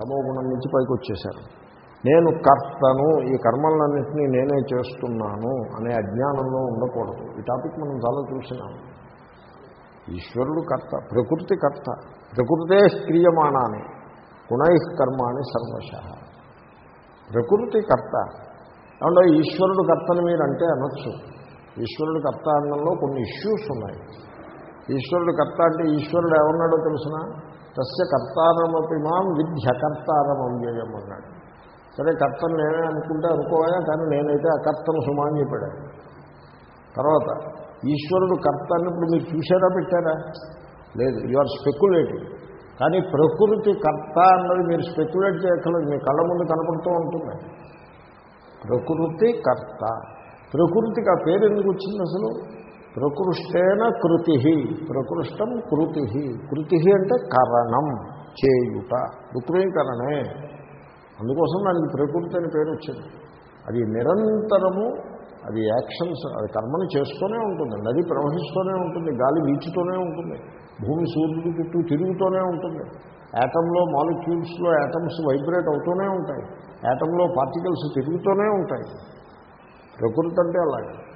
తమో గుణం నుంచి పైకి వచ్చేశారు నేను కర్తను ఈ కర్మలన్నింటినీ నేనే చేస్తున్నాను అనే అజ్ఞానంలో ఉండకూడదు. ఈ టాపిక్ మనం చాలా చూసినాం. ఈశ్వరుడు కర్త ప్రకృతి కర్త. ప్రకృతే క్రియమాణాన్ని గుణై కర్మాణి సర్వశ. ప్రకృతి కర్త. ఏమంటే ఈశ్వరుడు కర్తని మీరు అంటే అనొచ్చు. ఈశ్వరుడు కర్త అన్నంలో కొన్ని ఇష్యూస్ ఉన్నాయి. ఈశ్వరుడు కర్త అంటే ఈశ్వరుడు ఏమన్నాడో తెలిసినా? తస్య కర్తారమపి మాం విద్య కర్తారం అవ్యయం అన్నాడు. సరే కర్తను నేనే అనుకుంటే అనుకోవా కానీ నేనైతే అకర్తను సుమాన్ చెప్పాడు తర్వాత ఈశ్వరుడు కర్త అన్నప్పుడు మీరు చూసారా పెట్టారా? లేదు యు ఆర్ స్పెక్యులేటివ్ కానీ ప్రకృతి కర్త అన్నది మీరు స్పెక్యులేట్ చేయక్కర్లేదు మీ కళ్ళ ముందు కనపడుతూ ఉంటుంది. ప్రకృతి కర్త. ప్రకృతికి ఆ పేరు ఎందుకు వచ్చింది అసలు? ప్రకృష్టేన కృతి. ప్రకృష్టం కృతి. కృతి అంటే కరణం చేయుట. రుక్మీకరణే. అందుకోసం దానికి ప్రకృతి అని పేరు వచ్చింది. అది నిరంతరము అది యాక్షన్స్ అది కర్మను చేస్తూనే ఉంటుంది. నది ప్రవహిస్తూనే ఉంటుంది గాలి వీచుతూనే ఉంటుంది భూమి సూర్యుడి చుట్టూ తిరుగుతూనే ఉంటుంది. యాటంలో మాలిక్యూల్స్లో యాటమ్స్ వైబ్రేట్ అవుతూనే ఉంటాయి. యాటంలో పార్టికల్స్ తిరుగుతూనే ఉంటాయి. ప్రకృతి అంటే అలాగే.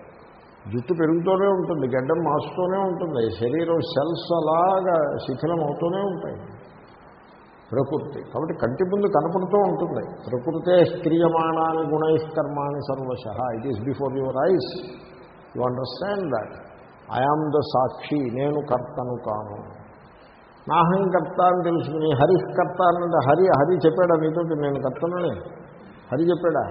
జుట్టు పెరుగుతూనే ఉంటుంది గడ్డం మాస్తూనే ఉంటుంది శరీరం సెల్స్ అలాగా శిథిలం అవుతూనే ఉంటాయి. ప్రకృతి కాబట్టి కంటి ముందు కనపడుతూ ఉంటుంది. ప్రకృతే క్రియమాణాన్ని గుణైకర్మాణి సర్వశ. It is before your eyes you understand that I am the సాక్షి నేను కర్తను కాను. నాహం కర్త అని తెలుసుకుని హరికర్త హరి హరి చెప్పాడా మీతో నేను కర్తనని. హరి చెప్పాడా?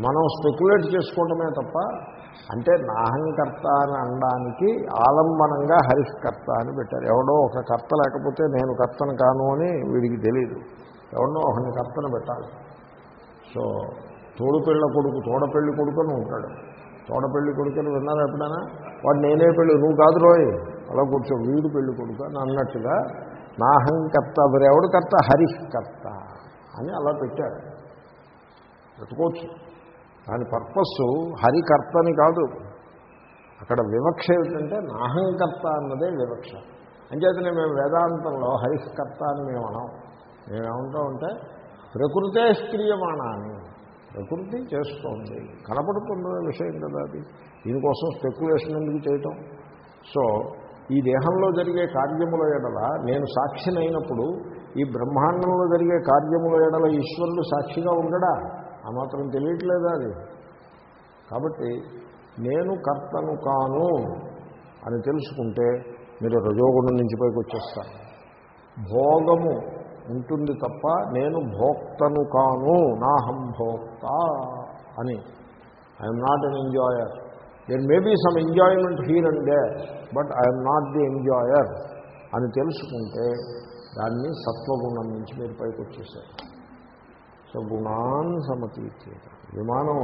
మనం స్పెక్యులేట్ చేసుకోవటమే తప్ప అంటే నాహంకర్త అని అనడానికి ఆలంబనంగా హరిష్కర్త అని పెట్టారు. ఎవడో ఒక కర్త లేకపోతే నేను కర్తను కాను అని వీడికి తెలియదు ఎవడో ఒకని కర్తను పెట్టాలి. సో తోడుపెళ్ళ కొడుకు తోడపెళ్ళి కొడుకు అని ఉంటాడు. తోడపెళ్ళి కొడుకు అని ఎప్పుడైనా? వాడు నేనే పెళ్ళి నువ్వు కాదు రోయ్. అలా కూర్చో వీడు పెళ్ళి కొడుకు అని అన్నట్టుగా నాహంకర్త మరి ఎవడు కర్త? హరిష్కర్త అని అలా పెట్టారు. పెట్టుకోవచ్చు. దాని పర్పస్ హరికర్తని కాదు. అక్కడ వివక్ష ఏమిటంటే నాహంకర్త అన్నదే వివక్ష. అంచేతనే మేము వేదాంతంలో హరికర్త అని మేము అనం. మేమేమంటామంటే ప్రకృతే స్క్రియమాణాన్ని ప్రకృతి చేస్తోంది. కనపడుతున్న విషయం కదా అది. దీనికోసం స్పెక్యులేషన్ ఎందుకు చేయటం? సో ఈ దేహంలో జరిగే కార్యముల ఎడల నేను సాక్షినైనప్పుడు ఈ బ్రహ్మాండంలో జరిగే కార్యముల ఎడల ఈశ్వరుడు సాక్షిగా ఉండడా? ఆ మాత్రం తెలియట్లేదా అది? కాబట్టి నేను కర్తను కాను అని తెలుసుకుంటే మీరు రజోగుణం నుంచి పైకి వచ్చేస్తారు భోగము ఉంటుంది తప్ప నేను భోక్తను కాను నాహం భోక్త అని. I'm not an enjoyer there may be some enjoyment here and there but I'm not the enjoyer అని తెలుసుకుంటే దాన్ని సత్వగుణం నుంచి మీరు పైకి వచ్చేసారు సో గుణాన్ సమతీత్యేత విమానం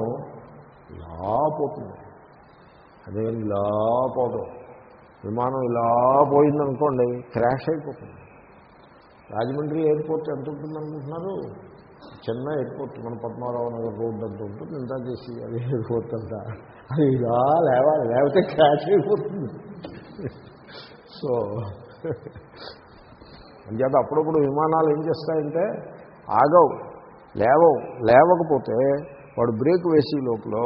ఇలా పోతుంది అదేం ఇలా పోదు విమానం ఇలా పోయిందనుకోండి క్రాష్ అయిపోతుంది. రాజమండ్రి ఎయిర్పోర్ట్ ఎంత ఉంటుంది అనుకుంటున్నారు చిన్న ఎయిర్పోర్ట్ మన పద్మారావు నగర్ రోడ్ అంత ఉంటుంది? ఇంత చేసి అది ఎయిర్పోర్ట్ అంతా అది ఇలా లేవాలి లేకపోతే క్రాష్ అయిపోతుంది. సో అంచేత అప్పుడప్పుడు విమానాలు ఏం చేస్తాయంటే ఆగవు. లేవవు లేవకపోతే వాడు బ్రేక్ వేసే లోపల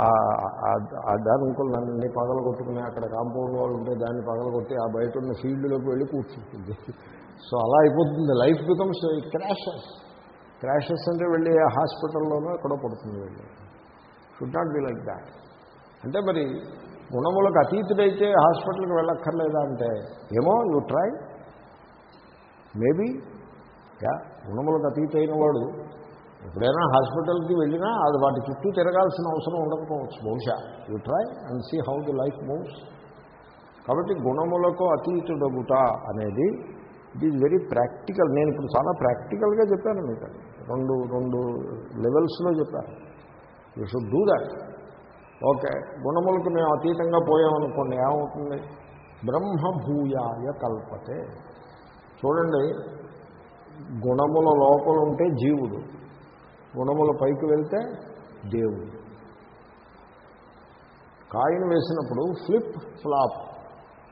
ఆ దానికులన్నీ పగల కొట్టుకుని అక్కడ కాంపౌండ్ వాళ్ళు ఉంటే దాన్ని పగల కొట్టి ఆ బయట ఉన్న ఫీల్డ్లోకి వెళ్ళి కూర్చుంటుంది. సో అలా అయిపోతుంది. లైఫ్ బికమ్స్ క్రాషెస్ క్రాషెస్ అంటే వెళ్ళి హాస్పిటల్లోనూ ఎక్కడో పడుతుంది వెళ్ళి. Should not be like that అంటే మరి గుణములకు అతీతుడైతే హాస్పిటల్కి వెళ్ళక్కర్లేదా అంటే ఏమో యూ ట్రై మేబీ యా గుణములకు అతీతైన వాడు ఎప్పుడైనా హాస్పిటల్కి వెళ్ళినా అది వాటి చుట్టూ తిరగాల్సిన అవసరం ఉండకపోవచ్చు. బహుశా you try and see how the life moves. కాబట్టి గుణములకు అతీతుడగుట అనేది ఇట్ ఈజ్ వెరీ ప్రాక్టికల్. నేను ఇప్పుడు చాలా ప్రాక్టికల్గా చెప్పాను మీకు. రెండు రెండు లెవెల్స్లో చెప్పాను. You should do that. Okay గుణములకు మేము అతీతంగా పోయామనుకోండి ఏమవుతుంది? బ్రహ్మభూయాయ కల్పతే. చూడండి గుణముల లోపల ఉంటే జీవుడు. గుణముల పైకి వెళ్తే దేవుడు. కాయిన్ వేసినప్పుడు ఫ్లిప్ ఫ్లాప్.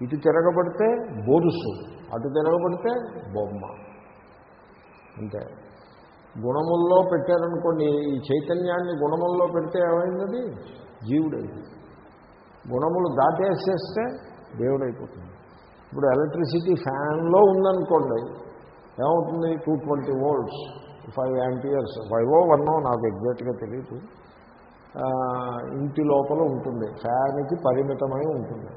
ఇటు తిరగబడితే బొరుసు అటు తిరగబడితే బొమ్మ. అంతే. గుణముల్లో పెట్టారనుకోండి ఈ చైతన్యాన్ని గుణముల్లో పెడితే ఏమైంది జీవుడైంది గుణములు దాటేసేస్తే దేవుడైపోతుంది. ఇప్పుడు ఎలక్ట్రిసిటీ ఫ్యాన్లో ఉందనుకోండి ఏమవుతుంది? Two twenty volts. Five amperes five ఓ వన్నో నాకు ఎగ్జాక్ట్గా తెలియదు ఇంటి లోపల ఉంటుంది. ఫ్యాన్కి పరిమితమై ఉంటుంది.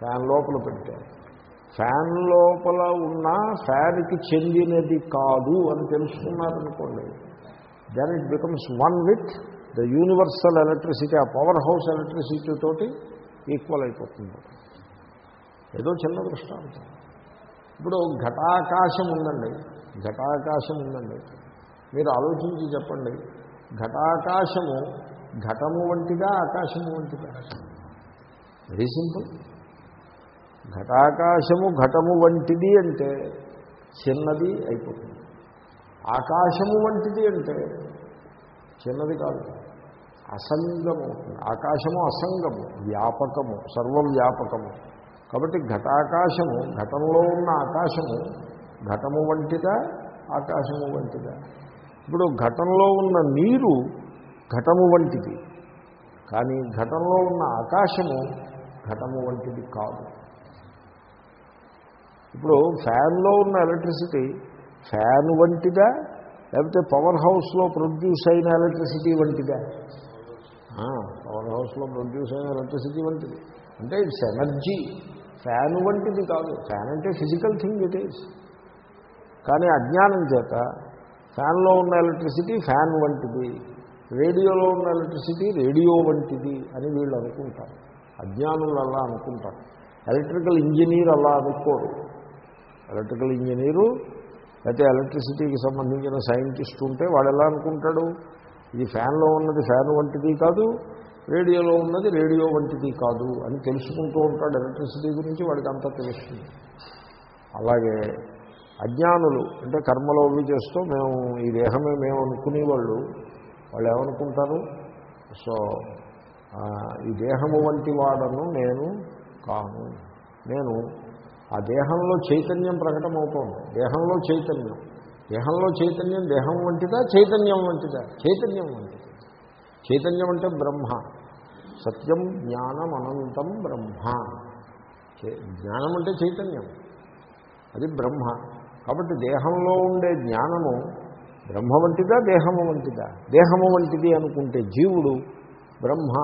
ఫ్యాన్ లోపల పెడితే. ఫ్యాన్ లోపల ఉన్న ఫ్యాన్కి చెందినది కాదు అని తెలుసుకున్నారనుకోండి then it becomes one with the universal electricity ఆ పవర్ హౌస్ ఎలక్ట్రిసిటీ తోటి ఈక్వల్ అయిపోతుంది. ఏదో చిన్న దృష్టాంతం. ఇప్పుడు ఘటాకాశం ఉందండి. ఘటాకాశం ఉందండి మీరు ఆలోచించి చెప్పండి. ఘటాకాశము ఘటము వంటిదా ఆకాశము వంటిదా? Very simple. ఘటాకాశము ఘటము వంటిది అంటే చిన్నది అయిపోతుంది. ఆకాశము వంటిది అంటే చిన్నది కాదు. అసంగము. ఆకాశము అసంగము వ్యాపకము సర్వవ్యాపకము. కాబట్టి ఘటాకాశము ఘటంలో ఉన్న ఆకాశము ఘటము వంటిదా ఆకాశము వంటిదా? ఇప్పుడు ఘటంలో ఉన్న నీరు ఘటము వంటిది. కానీ ఘటంలో ఉన్న ఆకాశము ఘటము వంటిది కాదు. ఇప్పుడు ఫ్యాన్లో ఉన్న ఎలక్ట్రిసిటీ ఫ్యాన్ వంటిదా లేకపోతే పవర్ హౌస్లో ప్రొడ్యూస్ అయిన ఎలక్ట్రిసిటీ వంటిదా? పవర్ హౌస్లో ప్రొడ్యూస్ అయిన ఎలక్ట్రిసిటీ వంటిది. అంటే ఇట్స్ ఎనర్జీ. ఫ్యాన్ వంటిది కాదు. ఫ్యాన్ అంటే ఫిజికల్ థింగ్ ఇట్ ఈస్. కానీ అజ్ఞానం చేత ఫ్యాన్లో ఉన్న ఎలక్ట్రిసిటీ ఫ్యాన్ వంటిది రేడియోలో ఉన్న ఎలక్ట్రిసిటీ రేడియో వంటిది అని వీళ్ళు అనుకుంటారు. అజ్ఞానులు అలా అనుకుంటారు. ఎలక్ట్రికల్ ఇంజనీర్ అలా అనుకోరు. ఎలక్ట్రికల్ ఇంజనీరు లేకపోతే ఎలక్ట్రిసిటీకి సంబంధించిన సైంటిస్ట్ ఉంటే వాడు ఎలా అనుకుంటాడు? ఇది ఫ్యాన్లో ఉన్నది ఫ్యాన్ వంటిది కాదు రేడియోలో ఉన్నది రేడియో వంటిది కాదు అని తెలుసుకుంటూ ఉంటాడు ఎలక్ట్రిసిటీ గురించి వాడికి అంతా తెలుస్తుంది. అలాగే అజ్ఞానులు అంటే కర్మలో అవి చేస్తూ మేము ఈ దేహమే మేము అనుకునేవాళ్ళు. వాళ్ళు ఏమనుకుంటారు? సో ఈ దేహము వంటి వాడను నేను కాను. నేను ఆ దేహంలో చైతన్యం ప్రకటమవుతోంది. దేహంలో చైతన్యం. దేహంలో చైతన్యం దేహం వంటిదా? చైతన్యం వంటిదా? చైతన్యం వంటిది? చైతన్యం అంటే బ్రహ్మ. సత్యం జ్ఞానం అనంతం బ్రహ్మ. చే- జ్ఞానం అంటే చైతన్యం. అది బ్రహ్మ. కాబట్టి దేహంలో ఉండే జ్ఞానము బ్రహ్మ వంటిదా దేహము వంటిదా? దేహము వంటిది అనుకుంటే జీవుడు బ్రహ్మ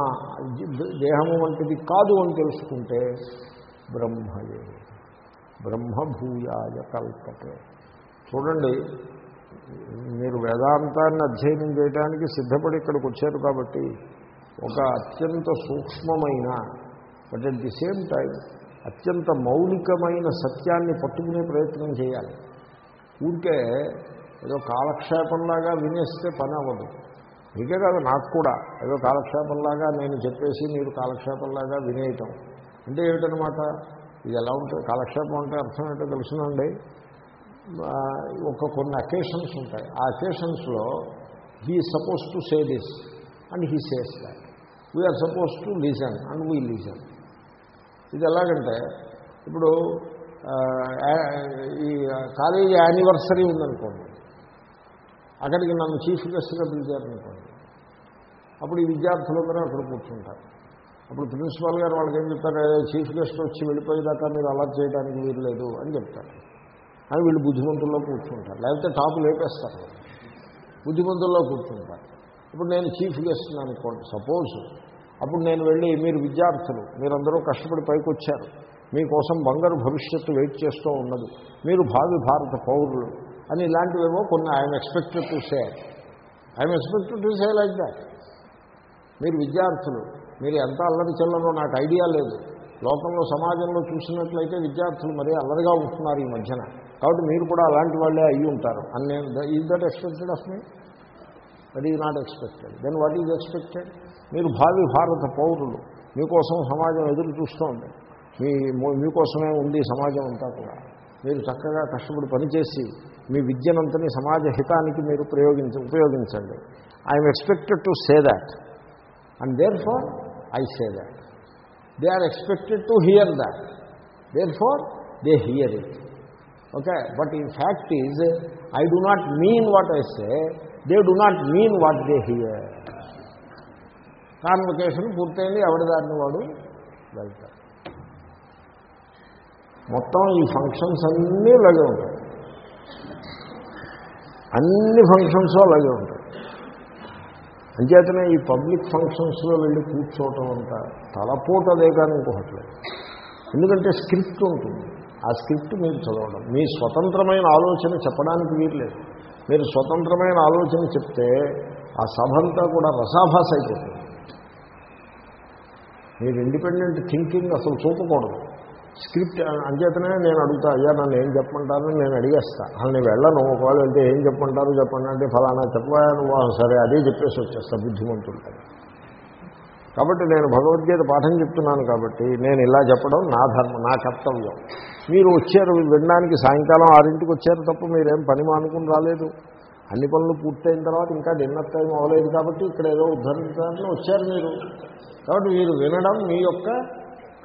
దేహము వంటిది కాదు అని తెలుసుకుంటే బ్రహ్మయే. బ్రహ్మభూయాయ కల్పతే. చూడండి మీరు వేదాంతాన్ని అధ్యయనం చేయడానికి సిద్ధపడి ఇక్కడికి వచ్చారు కాబట్టి ఒక అత్యంత సూక్ష్మమైన but at the same time అత్యంత మౌలికమైన సత్యాన్ని పట్టుకునే ప్రయత్నం చేయాలి. ఊరికే ఏదో కాలక్షేపంలాగా వినేస్తే పని అవ్వదు. మీకే కాదు నాకు కూడా. ఏదో కాలక్షేపంలాగా నేను చెప్పేసి మీరు కాలక్షేపంలాగా వినేయటం. అంటే ఏమిటనమాట ఇది ఎలా ఉంటుంది కాలక్షేపం అంటే అర్థం ఏంటో తెలుసునండి? ఒక కొన్ని అకేషన్స్ ఉంటాయి. ఆ అకేషన్స్లో he suppose to say this and he says that we are suppose to listen and we listen ఇది ఎలాగంటే ఇప్పుడు ఈ కాలేజీ యానివర్సరీ ఉందనుకోండి. అక్కడికి నన్ను చీఫ్ గెస్ట్గా పిలిచారనుకోండి. అప్పుడు ఈ విద్యార్థులందరూ అక్కడ కూర్చుంటారు. అప్పుడు ప్రిన్సిపాల్ గారు వాళ్ళకి ఏం చెప్తారు చీఫ్ గెస్ట్ వచ్చి వెళ్ళిపోయేదాకా మీరు అలర్ట్ చేయడానికి వీలు లేదు అని చెప్తారు. అని వీళ్ళు బుద్ధిమంతుల్లో కూర్చుంటారు. లేకపోతే టాపు లేపేస్తారు. బుద్ధిమంతుల్లో కూర్చుంటారు. ఇప్పుడు నేను చీఫ్ గెస్ట్ అనుకోండి సపోజ్. అప్పుడు నేను వెళ్ళి మీరు విద్యార్థులు మీరందరూ కష్టపడి పైకి వచ్చారు మీకోసం బంగారు భవిష్యత్తు వెయిట్ చేస్తూ ఉన్నది. మీరు భావి భారత పౌరులు. అని ఇలాంటివేమో కొన్ని I'm expected to say. I'm expected to say like that. మీరు విద్యార్థులు. మీరు ఎంత అల్లరి చెల్లరో నాకు ఐడియా లేదు. లోకంలో సమాజంలో చూసినట్లయితే విద్యార్థులు మరీ అల్లరిగా ఉంటున్నారు ఈ మధ్యన. కాబట్టి మీరు కూడా అలాంటి వాళ్ళే అయ్యి ఉంటారు. అని నేను is that expected of me? That is not expected. Then what is expected? మీరు భావి భారత పౌరులు. మీకోసం సమాజం ఎదురు చూస్తూ ఉంది మీ మీకోసమే ఉంది సమాజం అంతా కూడా. మీరు చక్కగా కష్టపడి పనిచేసి మీ విద్యనంతని సమాజ హితానికి మీరు ప్రయోగించ ఉపయోగించండి. I'm expected to say that and therefore I say that they are expected to hear that therefore they hear it okay but ఈ fact is I do not mean what I say they do not mean what they hear convocation పూర్తయింది. ఎవరి దారిని వాడు? వెళ్తారు మొత్తం ఈ functions అన్నీ అలాగే ఉంటాయి. అన్ని ఫంక్షన్స్ అలాగే ఉంటాయి. అంచేతనే ఈ పబ్లిక్ ఫంక్షన్స్లో వెళ్ళి కూర్చోవటం అంట తలపోటు అదే కానీ ఇంకొకట్లేదు ఎందుకంటే స్క్రిప్ట్ ఉంటుంది. ఆ స్క్రిప్ట్ మీరు చదవడం. మీ స్వతంత్రమైన ఆలోచన చెప్పడానికి వీర్లేదు లేదు. మీరు స్వతంత్రమైన ఆలోచన చెప్తే ఆ సభంతా కూడా రసాభాస అయిపోతుంది. మీరు ఇండిపెండెంట్ థింకింగ్ అసలు చూపకూడదు. స్క్రిప్ట్ అంచేతనే నేను అడుగుతా అయ్యా నన్ను ఏం చెప్పమంటారని నేను అడిగేస్తా. అసలు నేను వెళ్ళను. ఒకవేళ వెళ్తే ఏం చెప్పమంటారు? చెప్పండి. అంటే ఫలానా చెప్పాను సరే. అదే చెప్పేసి వచ్చేస్తా బుద్ధిమంతులు కాబట్టి నేను భగవద్గీత పాఠం చెప్తున్నాను కాబట్టి నేను ఇలా చెప్పడం నా ధర్మం నా కర్తవ్యం. మీరు వచ్చారు వినడానికి సాయంకాలం ఆరింటికి వచ్చారు తప్ప మీరేం పని మానుకుని రాలేదు. అన్ని పనులు పూర్తయిన తర్వాత ఇంకా డిన్నర్ టైం అవ్వలేదు కాబట్టి ఇక్కడ ఏదో ఉద్ధరించడానికి వచ్చారు మీరు. కాబట్టి మీరు వినడం మీ యొక్క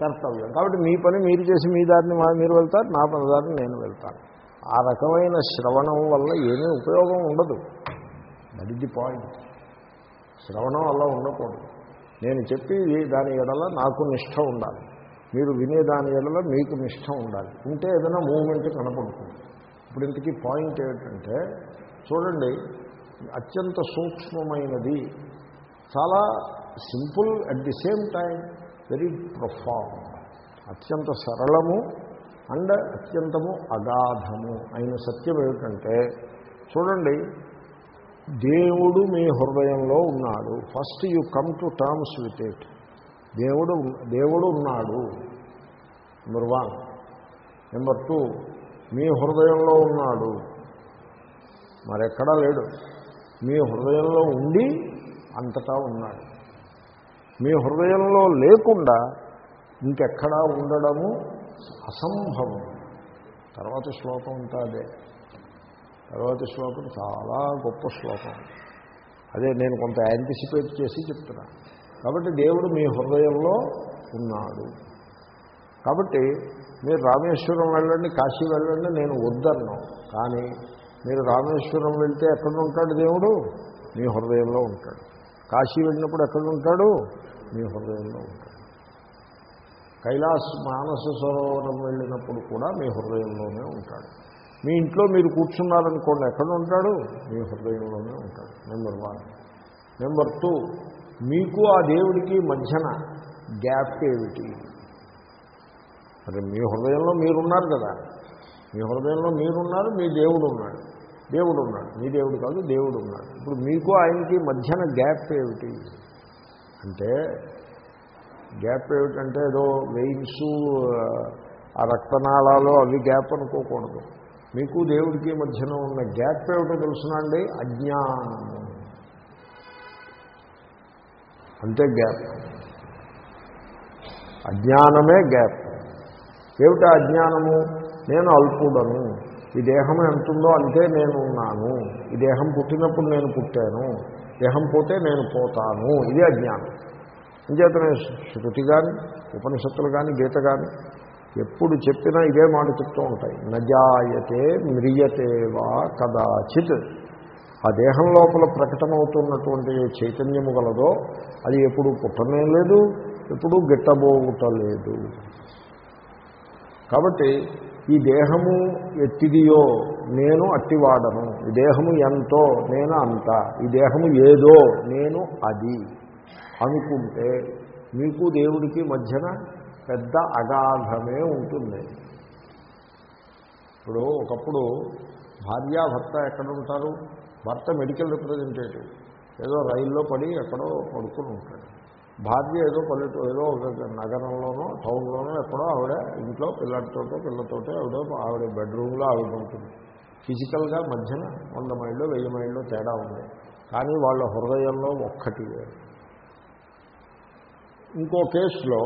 కర్తవ్యం. కాబట్టి మీ పని మీరు చేసి మీ దారిని మా- మీరు వెళ్తారు నా పని దారిని నేను వెళ్తాను. ఆ రకమైన శ్రవణం వల్ల ఏమీ ఉపయోగం ఉండదు. దట్ ఇస్ ది పాయింట్ శ్రవణం అలా ఉండకూడదు. నేను చెప్పి దాని ఎడల నాకు నిష్ట ఉండాలి. మీరు వినే దాని ఎడల మీకు నిష్ట ఉండాలి. ఉంటే ఏదైనా మూమెంట్ కనపడుతుంది. ఇప్పుడు ఇంతకీ పాయింట్ ఏమిటంటే చూడండి అత్యంత సూక్ష్మమైనది చాలా simple at the same time very profound అత్యంత సరళము అండ్ అత్యంతము అగాధము అయిన సత్యం ఏమిటంటే చూడండి దేవుడు మీ హృదయంలో ఉన్నాడు. First you come to terms with it. దేవుడు దేవుడు ఉన్నాడు. Number one. నెంబర్ టూ మీ హృదయంలో ఉన్నాడు. మరెక్కడా లేడు. మీ హృదయంలో ఉండి అంతటా ఉన్నాడు. మీ హృదయంలో లేకుండా ఇంకెక్కడా ఉండడము అసంభవం. తర్వాత శ్లోకం అంతా అదే. తర్వాత శ్లోకం చాలా గొప్ప శ్లోకం. అదే నేను కొంత యాంటిసిపేట్ చేసి చెప్తున్నా. కాబట్టి దేవుడు మీ హృదయంలో ఉన్నాడు. కాబట్టి మీరు రామేశ్వరం వెళ్ళండి కాశీ వెళ్ళండి నేను వద్దన్నాను. కానీ మీరు రామేశ్వరం వెళ్తే ఎక్కడ ఉంటాడు దేవుడు? మీ హృదయంలో ఉంటాడు. కాశీ వెళ్ళినప్పుడు ఎక్కడ ఉంటాడు? మీ హృదయంలో ఉంటాడు కైలాస్ మానస సరోవరం వెళ్ళినప్పుడు కూడా మీ హృదయంలోనే ఉంటాడు. మీ ఇంట్లో మీరు కూర్చున్నారనుకోండి ఎక్కడ ఉంటాడు? మీ హృదయంలోనే ఉంటాడు. నెంబర్ వన్ నెంబర్ టూ మీకు ఆ దేవుడికి మధ్యన గ్యాప్ ఏమిటి? మరి మీ హృదయంలో మీరున్నారు కదా. మీ హృదయంలో మీరున్నారు మీ దేవుడు ఉన్నాడు దేవుడు ఉన్నాడు మీ దేవుడు కాదు దేవుడు ఉన్నాడు ఇప్పుడు మీకు ఆయనకి మధ్యన గ్యాప్ ఏమిటి? అంటే గ్యాప్ ఏమిటంటే ఏదో వెయిన్స్ ఆ రక్తనాళాలు అవి గ్యాప్ అనుకోకూడదు. మీకు దేవుడికి మధ్యన ఉన్న గ్యాప్ ఏమిటో తెలుసునండి అజ్ఞానము అంతే గ్యాప్. అజ్ఞానమే గ్యాప్. ఏమిటా అజ్ఞానము? నేను అల్పుడను. ఈ దేహం ఎంతుందో అంతే నేను ఉన్నాను ఈ దేహం పుట్టినప్పుడు నేను పుట్టాను. దేహం పోతే నేను పోతాను. ఇది అజ్ఞానం. అంచేతనే శృతి కానీ ఉపనిషత్తులు కానీ గీత కానీ ఎప్పుడు చెప్పినా ఇదే మాట చెప్తూ ఉంటాయి. నజాయతే మ్రియతే వా కదాచిత్. ఆ దేహం లోపల ప్రకటమవుతున్నటువంటి చైతన్యము గలదో అది ఎప్పుడు పుట్టనే లేదు ఎప్పుడు గిట్టబోగుటలేదు కాబట్టి ఈ దేహము ఎట్టిదియో నేను అట్టివాడను ఈ దేహము ఎంతో నేను అంత ఈ దేహము ఏదో నేను అది అనుకుంటే మీకు దేవుడికి మధ్యన పెద్ద అగాధమే ఉంటుంది. ఇప్పుడు ఒకప్పుడు భార్యాభర్త ఎక్కడ ఉంటారు? భర్త మెడికల్ రిప్రజెంటేటివ్. ఏదో రైల్లో పడి ఎక్కడో పడుకుని ఉంటాడు. భార్య ఏదో పల్లెటూ ఏదో ఒక నగరంలోనో టౌన్లోనో ఎక్కడో ఆవిడ ఇంట్లో పిల్లలతోటో పిల్లతోటో ఆవిడ ఆవిడ బెడ్రూమ్లో ఆవిడ ఉంటుంది. ఫిజికల్గా మధ్యన వంద మైళ్ళు వెయ్యి మైళ్ళు తేడా ఉంది. కానీ వాళ్ళ హృదయంలో ఒక్కటి ఇంకో కేసులో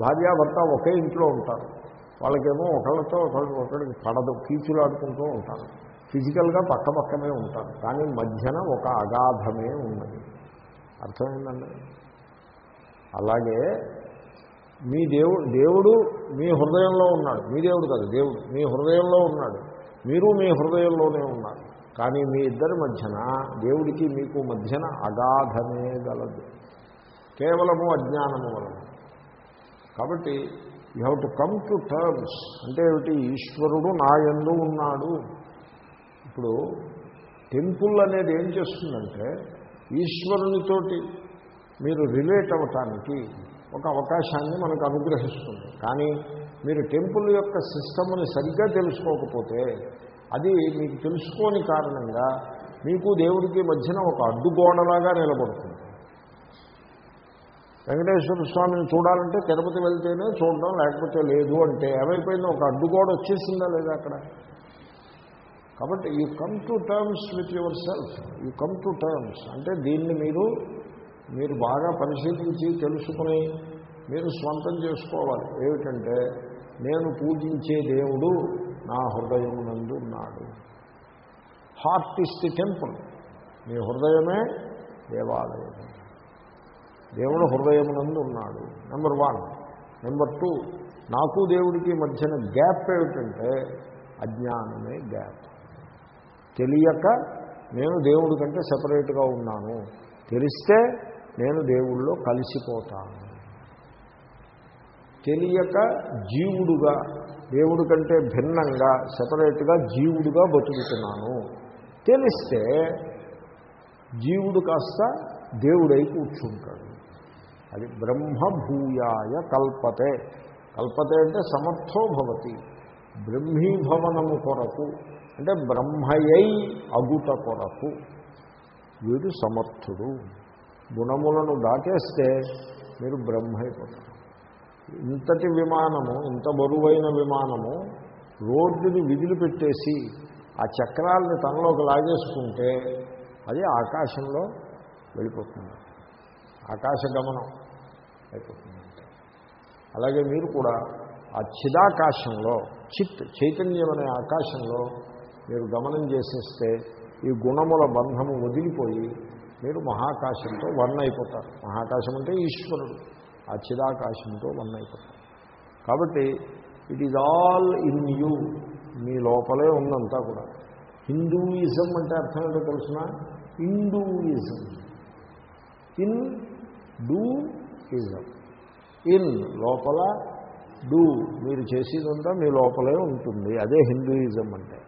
భార్యాభర్త ఒకే ఇంట్లో ఉంటారు. వాళ్ళకేమో ఒకళ్ళతో ఒకళ్ళకి ఒకరికి పడదు కీచులాడుకుంటూ ఉంటారు. ఫిజికల్గా పక్క పక్కనే ఉంటారు. కానీ మధ్యన ఒక అగాధమే ఉన్నది. అర్థమైందండి? అలాగే మీ దేవుడు దేవుడు మీ హృదయంలో ఉన్నాడు. మీ దేవుడు కాదు దేవుడు మీ హృదయంలో ఉన్నాడు. మీరు మీ హృదయంలోనే ఉన్నారు కానీ మీ ఇద్దరి మధ్యన దేవుడికి మీకు మధ్యన అగాధమే గలదు. కేవలము అజ్ఞానము వలన. కాబట్టి you have to come to terms. అంటే ఏమిటి? ఈశ్వరుడు నా ఎందు ఉన్నాడు. ఇప్పుడు టెంపుల్ అనేది ఏం చేస్తుందంటే ఈశ్వరునితోటి మీరు రిలేట్ అవ్వటానికి ఒక అవకాశాన్ని మనకు అనుగ్రహిస్తుంది. కానీ మీరు టెంపుల్ యొక్క సిస్టమ్ని సరిగ్గా తెలుసుకోకపోతే అది మీకు తెలుసుకోని కారణంగా మీకు దేవుడికి మధ్యన ఒక అడ్డుగోడలాగా నిలబడుతుంది. వెంకటేశ్వర స్వామిని చూడాలంటే తిరుపతి వెళ్తేనే చూడడం లేకపోతే లేదు అంటే ఏమైపోయింది ఒక అడ్డుగోడ వచ్చేసిందా లేదా అక్కడ? కాబట్టి you come to terms with yourself you come to terms అంటే దీన్ని మీరు మీరు బాగా పరిశీలించి తెలుసుకుని మీరు స్వంతం చేసుకోవాలి. ఏమిటంటే నేను పూజించే దేవుడు నా హృదయం నందు ఉన్నాడు. హార్ట్ ఇస్ ది టెంపుల్ మీ హృదయమే దేవాలయం. దేవుడు హృదయమునందు ఉన్నాడు. నెంబర్ వన్ నెంబర్ టూ నాకు దేవుడికి మధ్యన గ్యాప్ ఏమిటంటే అజ్ఞానమే గ్యాప్ తెలియక నేను దేవుడి కంటే సపరేట్గా ఉన్నాను. తెలిస్తే నేను దేవుళ్ళో కలిసిపోతాను. తెలియక జీవుడుగా దేవుడి కంటే భిన్నంగా సపరేట్గా జీవుడుగా బతుకుతున్నాను. తెలిస్తే జీవుడు కాస్త దేవుడై కూర్చుంటాడు. అది బ్రహ్మభూయాయ కల్పతే. కల్పతే అంటే సమర్థో భవతి. బ్రహ్మీభవనము కొరకు అంటే బ్రహ్మయై అగుట కొరకు వీడు సమర్థుడు. గుణములను దాటేస్తే మీరు బ్రహ్మ అయిపోతారు ఇంతటి విమానము ఇంత బరువైన విమానము రోడ్డుని విధులు పెట్టేసి ఆ చక్రాలని తనలోకి లాగేసుకుంటే అది ఆకాశంలో వెళ్ళిపోతుంది. ఆకాశ గమనం అయిపోతుంది. అలాగే మీరు కూడా ఆ చిదాకాశంలో చిత్ చైతన్యం అనే ఆకాశంలో మీరు గమనం చేసేస్తే ఈ గుణముల బంధము వదిలిపోయి మీరు మహాకాశంతో వన్ అయిపోతారు మహాకాశం అంటే ఈశ్వరుడు. ఆ చిదాకాశంతో వన్ అయిపోతారు కాబట్టి it is all in you మీ లోపలే ఉందంతా కూడా. హిందూయిజం అంటే అర్థం ఏంటో తెలుసిన? Hinduism. In do ism in లోపల డూ మీరు చేసేదంతా మీ లోపలే ఉంటుంది. అదే హిందూయిజం అంటే.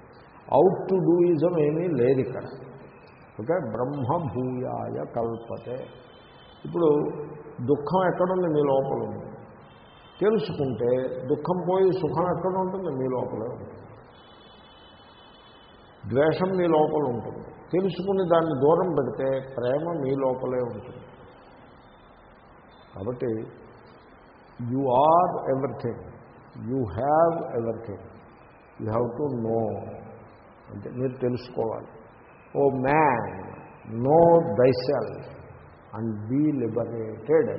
అవుట్ టు డూయిజం ఏమీ లేదు ఇక్కడ. ఓకే? బ్రహ్మభూయాయ కల్పతే. ఇప్పుడు దుఃఖం ఎక్కడుంది మీ లోపల? ఉంది తెలుసుకుంటే దుఃఖం పోయి సుఖం ఎక్కడ ఉంటుంది మీ లోపలే ఉంటుంది. ద్వేషం మీ లోపల ఉంటుంది. తెలుసుకుని దాన్ని దూరం పెడితే ప్రేమ మీ లోపలే ఉంటుంది. కాబట్టి you are everything. You have everything. You have to know. అంటే మీరు తెలుసుకోవాలి. O man know thyself and be liberated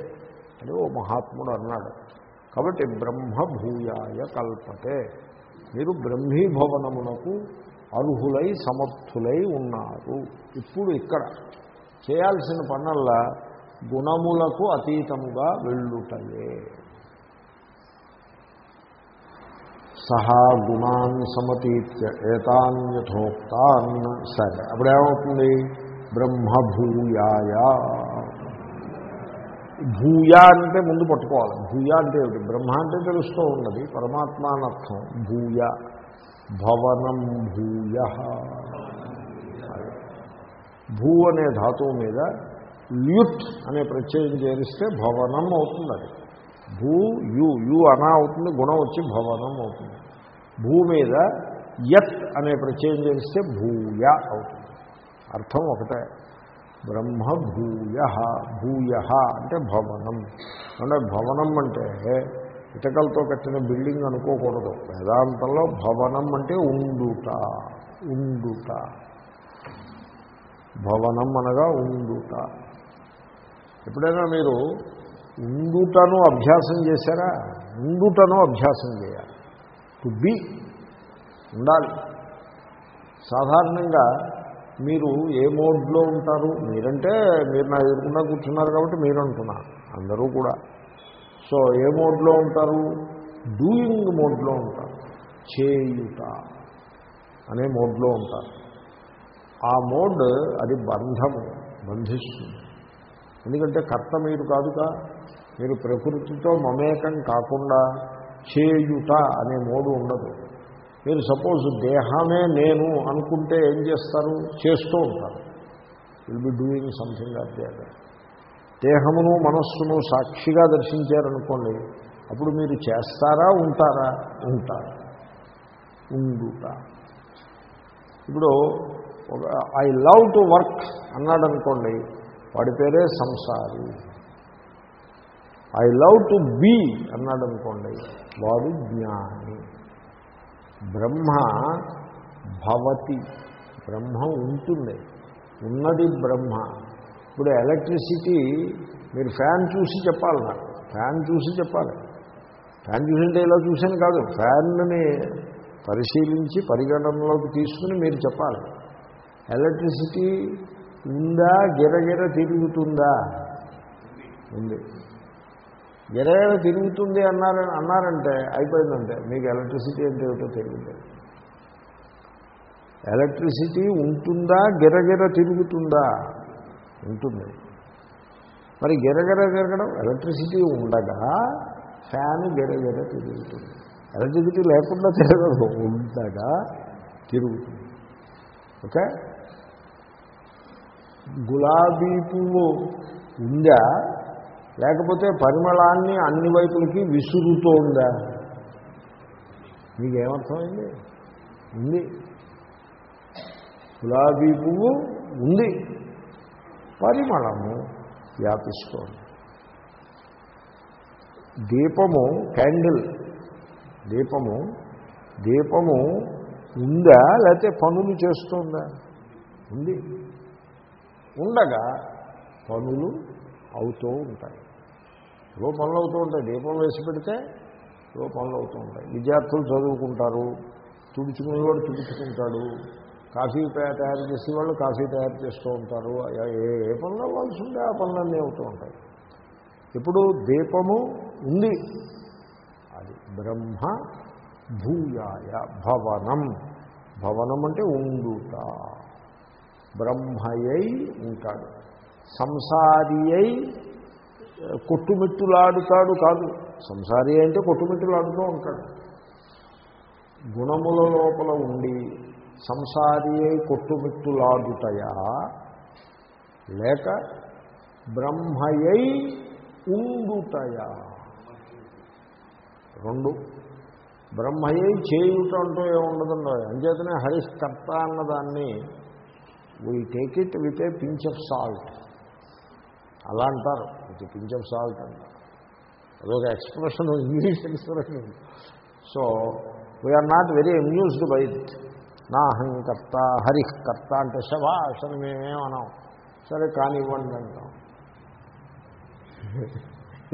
అని ఓ మహాత్ముడు అన్నాడు. కాబట్టి బ్రహ్మభూయాయ కల్పతే. మీరు బ్రహ్మీభవనమునకు అర్హులై సమర్థులై ఉన్నారు. ఇప్పుడు ఇక్కడ చేయాల్సిన పనుల్లా గుణములకు అతీతముగా వెళ్ళుటయే. సహా గుణాన్ సమతీత్య ఏతాన్యథోక్తాన్ సరే. అప్పుడేమవుతుంది? బ్రహ్మభూయాయ. భూయ అంటే ముందు పట్టుకోవాలి. భూయ అంటే ఏమిటి? బ్రహ్మ అంటే తెలుస్తూ ఉన్నది. పరమాత్మ అనర్థం భూయ. భవనం భూయ. భూ అనే ధాతువు మీద ల్యుట్ అనే ప్రత్యయం చేరిస్తే భవనం అవుతుంది అది. భూ యు యు అనా అవుతుంది గుణం వచ్చి భవనం అవుతుంది. భూ మీద యత్ అనే ప్రత్యయం చేరిస్తే భూయ అవుతుంది. అర్థం ఒకటే. బ్రహ్మ భూయ భూయ అంటే భవనం. అంటే భవనం అంటే ఇటకలతో కట్టిన బిల్డింగ్ అనుకోకూడదు. వేదాంతంలో భవనం అంటే ఉండుట ఉండుట. భవనం అనగా ఉండుట. ఎప్పుడైనా మీరు ఉండుటను అభ్యాసం చేశారా? ఉండుటను అభ్యాసం చేయాలి. టు బి ఉండాలి. సాధారణంగా మీరు ఏ మోడ్లో ఉంటారు? మీరంటే మీరు నా ఎదురుకుండా కూర్చున్నారు కాబట్టి మీరు అంటున్నారు. అందరూ కూడా. సో ఏ మోడ్లో ఉంటారు? డూయింగ్ మోడ్లో ఉంటారు. చేయుట అనే మోడ్లో ఉంటారు. ఆ మోడ్ అది బంధము బంధిస్తుంది. ఎందుకంటే కర్త మీరు కాదుగా మీరు ప్రకృతితో మమేకం కాకుండా చేయుట అనే మోడు ఉండదు. మీరు సపోజ్ దేహమే నేను అనుకుంటే ఏం చేస్తారు? చేస్తూ ఉంటారు. విల్ బి డూయింగ్ సంథింగ్ అదే దేహమును మనస్సును సాక్షిగా దర్శించారనుకోండి అప్పుడు మీరు చేస్తారా ఉంటారా? ఉంటారు. ఉండుట. ఇప్పుడు ఒక ఐ లవ్ టు వర్క్ అన్నాడు అనుకోండి వాడి పేరే సంసారి. ఐ లవ్ టు బీ అన్నాడు అనుకోండి వాడు జ్ఞాని. బ్రహ్మ భవతి. బ్రహ్మ ఉంటుంది. ఉన్నది బ్రహ్మ. ఇప్పుడు ఎలక్ట్రిసిటీ మీరు ఫ్యాన్ చూసి చెప్పాలి నాకు. ఫ్యాన్ చూసి చెప్పాలి. ఫ్యాన్ చూసింటే ఇలా చూసాను కాదు. ఫ్యాన్ని పరిశీలించి పరిగణనలోకి తీసుకుని మీరు చెప్పాలి. ఎలక్ట్రిసిటీ ఉందా గిరగిర తిరుగుతుందా? ఉంది. గిరగిర తిరుగుతుంది అన్నారు అన్నారంటే అయిపోయిందంటే మీకు ఎలక్ట్రిసిటీ అంటే ఏమిటో తెలియదు. ఎలక్ట్రిసిటీ ఉంటుందా గిరగిర తిరుగుతుందా? ఉంటుంది. మరి గిరగిర తిరగడం ఎలక్ట్రిసిటీ ఉండగా ఫ్యాన్ గిరగిర తిరుగుతుంది. ఎలక్ట్రిసిటీ లేకుండా తిరగదు ఉండగా తిరుగుతుంది. ఓకే? గులాబీ పువ్వు ఉందా? లేకపోతే పరిమళాన్ని అన్ని వైపులకి విసురుతూ ఉందా? మీకేమర్థమైంది ఉంది. గులాబీ పువ్వు ఉంది. పరిమళము వ్యాపిస్తోంది. దీపము క్యాండిల్. దీపము దీపము ఉందా? లేకపోతే పనులు చేస్తుందా? ఉంది. ఉండగా పనులు అవుతూ ఉంటాయి. ఏవో పనులు అవుతూ ఉంటాయి. దీపం వేసి పెడితే ఏవో పనులు అవుతూ ఉంటాయి. విద్యార్థులు చదువుకుంటారు. తుడుచుకునేవాడు తుడుచుకుంటాడు. కాఫీ తయారు చేసేవాళ్ళు కాఫీ తయారు చేస్తూ ఉంటారు. ఏ ఏ పనులు అవ్వాల్సి ఉంటే ఆ పనులన్నీ అవుతూ ఉంటాయి. ఇప్పుడు దీపము ఉంది. అది బ్రహ్మ భూయాయ భవనం. భవనం అంటే ఉండుట. బ్రహ్మయై ఉంటాడు. సంసారి అయి కొట్టుమిట్టులాడుతాడు కాదు. సంసారి అంటే కొట్టుమిట్టులాడుతూ ఉంటాడు. గుణముల లోపల ఉండి సంసారి అయి కొట్టుమిట్టులాడుటయా లేక బ్రహ్మయై ఉండుటయా రెండు. బ్రహ్మయై చేయుట అంటూ ఏముండదండో అంచేతనే హరిష్కర్త అన్నదాన్ని we take it with a pinch of salt అలా అంటారు. విత్ పించ్ ఆఫ్ సాల్ట్ అంటారు అదొక expression English expression. So we are not very amused by it నా అహంకర్త హరికర్త అంటే శభాష్ అని. మేమేమన్నాం సరే కానివ్వండి అంటాం.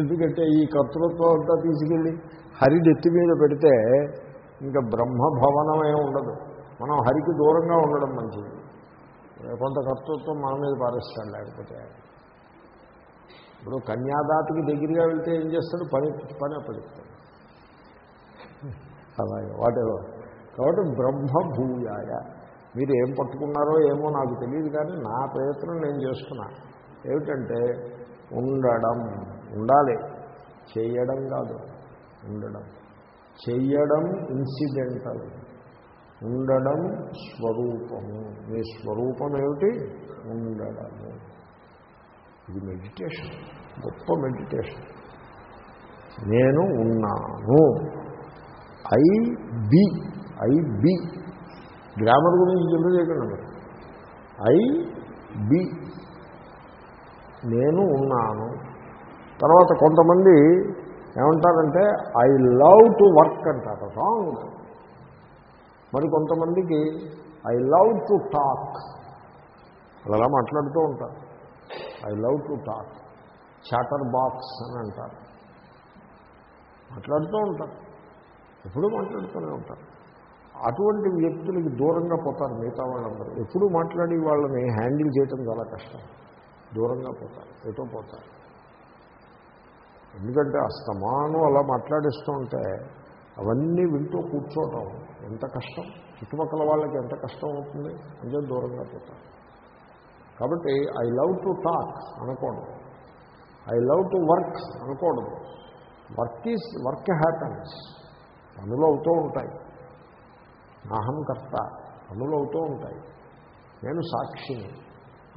ఎందుకంటే ఈ కర్తృత్వం అంతా తీసుకెళ్ళి హరి నెత్తి మీద పెడితే ఇంకా బ్రహ్మభవనమే ఉండదు. మనం హరికి దూరంగా ఉండడం మంచిది. కొంత కర్తృత్వం మన మీద పారేస్తాడు లేకపోతే. ఇప్పుడు కన్యాదాతికి దగ్గరగా వెళ్తే ఏం చేస్తాడు? పని పని అప్పచెప్తాడు అలాగే వాటిలో కాబట్టి బ్రహ్మభూయాయ. మీరు ఏం పట్టుకున్నారో ఏమో నాకు తెలియదు కానీ నా ప్రయత్నం నేను చేస్తున్నా. ఏమిటంటే ఉండడం. ఉండాలి. చేయడం కాదు. ఉండడం. చెయ్యడం ఇన్సిడెంటల్ ఉండడం స్వరూపము. మీ స్వరూపం ఏమిటి? ఉండడము. ఇది మెడిటేషన్ గొప్ప మెడిటేషన్ నేను ఉన్నాను. I be I be. Grammar గురించి తెలియజేయకండి మీరు. I be. నేను ఉన్నాను. తర్వాత కొంతమంది ఏమంటారంటే ఐ లవ్ టు వర్క్ అంటారు. రాంగ్. మరి కొంతమందికి ఐ లవ్ టు టాక్ అలా మాట్లాడుతూ ఉంటారు. I love to talk chatterbox అని అంటారు. మాట్లాడుతూ ఉంటారు. ఎప్పుడూ మాట్లాడుతూనే ఉంటారు. అటువంటి వ్యక్తులకి దూరంగా పోతారు మిగతా వాళ్ళందరూ. ఎప్పుడూ మాట్లాడి వాళ్ళని హ్యాండిల్ చేయటం చాలా కష్టం. దూరంగా పోతారు. ఎటో పోతారు. ఎందుకంటే అస్తమానం అలా మాట్లాడిస్తూ ఉంటే అవన్నీ వింటూ కూర్చోవటం ఎంత కష్టం? చుట్టుపక్కల వాళ్ళకి ఎంత కష్టం అవుతుంది? అంటే దూరంగా పోతారు. కాబట్టి ఐ లవ్ టు టాక్ అనకూడదు. ఐ లవ్ టు వర్క్ అనకూడదు. వర్క్ ఈజ్ వర్క్ హ్యాపన్స్ పనులు అవుతూ ఉంటాయి. నాహం కర్త పనులు అవుతూ ఉంటాయి. నేను సాక్షిని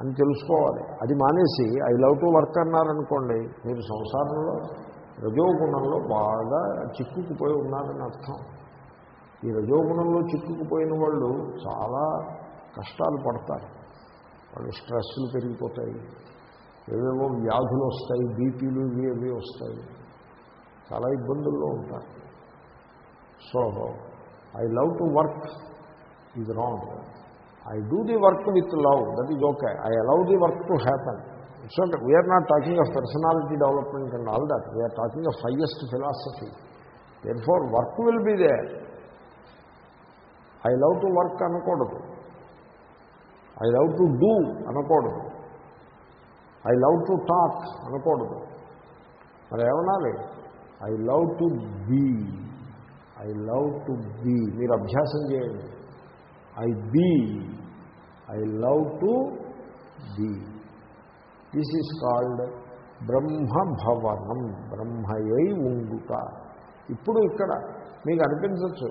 అని తెలుసుకోవాలి. అది మానేసి ఐ లవ్ టు వర్క్ అన్నారనుకోండి మీరు సంసారంలో రజోగుణంలో బాగా చిక్కుకుపోయి ఉన్నారని అర్థం. ఈ రజోగుణంలో చిక్కుకుపోయిన వాళ్ళు చాలా కష్టాలు పడతారు. వాళ్ళు స్ట్రెస్లు పెరిగిపోతాయి. ఏవేవో వ్యాధులు వస్తాయి బీపీలు ఇవి ఇవి వస్తాయి. చాలా ఇబ్బందుల్లో ఉంటారు. So I love to work is wrong. I do the work with love that is okay. I allow the work to happen. It's okay we are not talking of personality development and all that we are talking of highest philosophy then for work will be there I love to work అనకూడదు. I love to do అనకూడదు. I love to talk అనకూడదు. మరి ఏమనాలి? I love to be I love to be మీరు అభ్యాసం చేయండి. I be I love to be this is called బ్రహ్మభవనం. బ్రహ్మయై ఉండుట. ఇప్పుడు ఇక్కడ మీకు అనిపించవచ్చు.